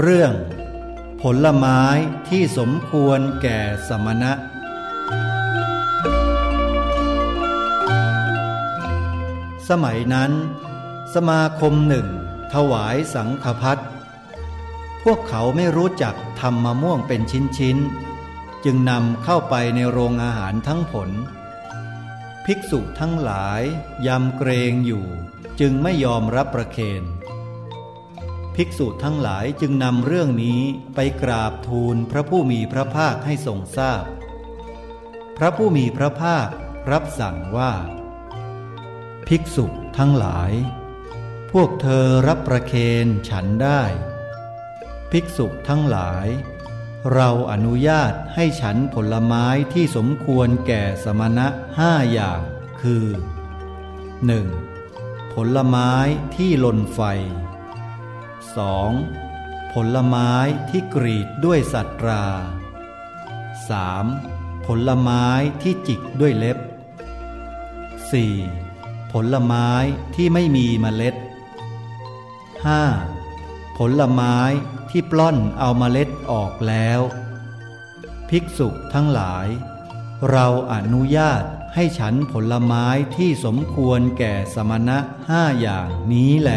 เรื่อง ผลไม้ที่สมควรแก่สมณะ สมัยนั้น สมาคมหนึ่ง ถวายสังฆพัดพวกเขาไม่รู้จักทำมะม่วงเป็นชิ้นๆ จึงนำเข้าไปในโรงอาหารทั้งผล ภิกษุทั้งหลายยำเกรงอยู่จึงไม่ยอมรับประเคน ภิกษุทั้งหลายจึงนำเรื่องนี้ไปกราบทูลพระผู้มีพระภาคให้ทรงทราบพพระผู้มีพระภาครับสั่งว่า ภิกษุทั้งหลาย พวกเธอรับประเคนฉันได้ ภิกษุทั้งหลาย เราอนุญาตให้ฉันผลไม้ที่สมควรแก่สมณะห้าอย่าง คือ 1. ผลไม้ที่ลนไฟ 2. ผลไม้ที่กรีดด้วยสัตรา 3. ผลไม้ที่จิกด้วยเล็บ 4. ผลไม้ที่ไม่มีเมล็ด 5. ผลไม้ที่ปล้อนเอาเมล็ดออกแล้ว ภิกษุทั้งหลาย เราอนุญาตให้ฉันผลไม้ที่สมควรแก่สมณะห้าอย่างนี้แหล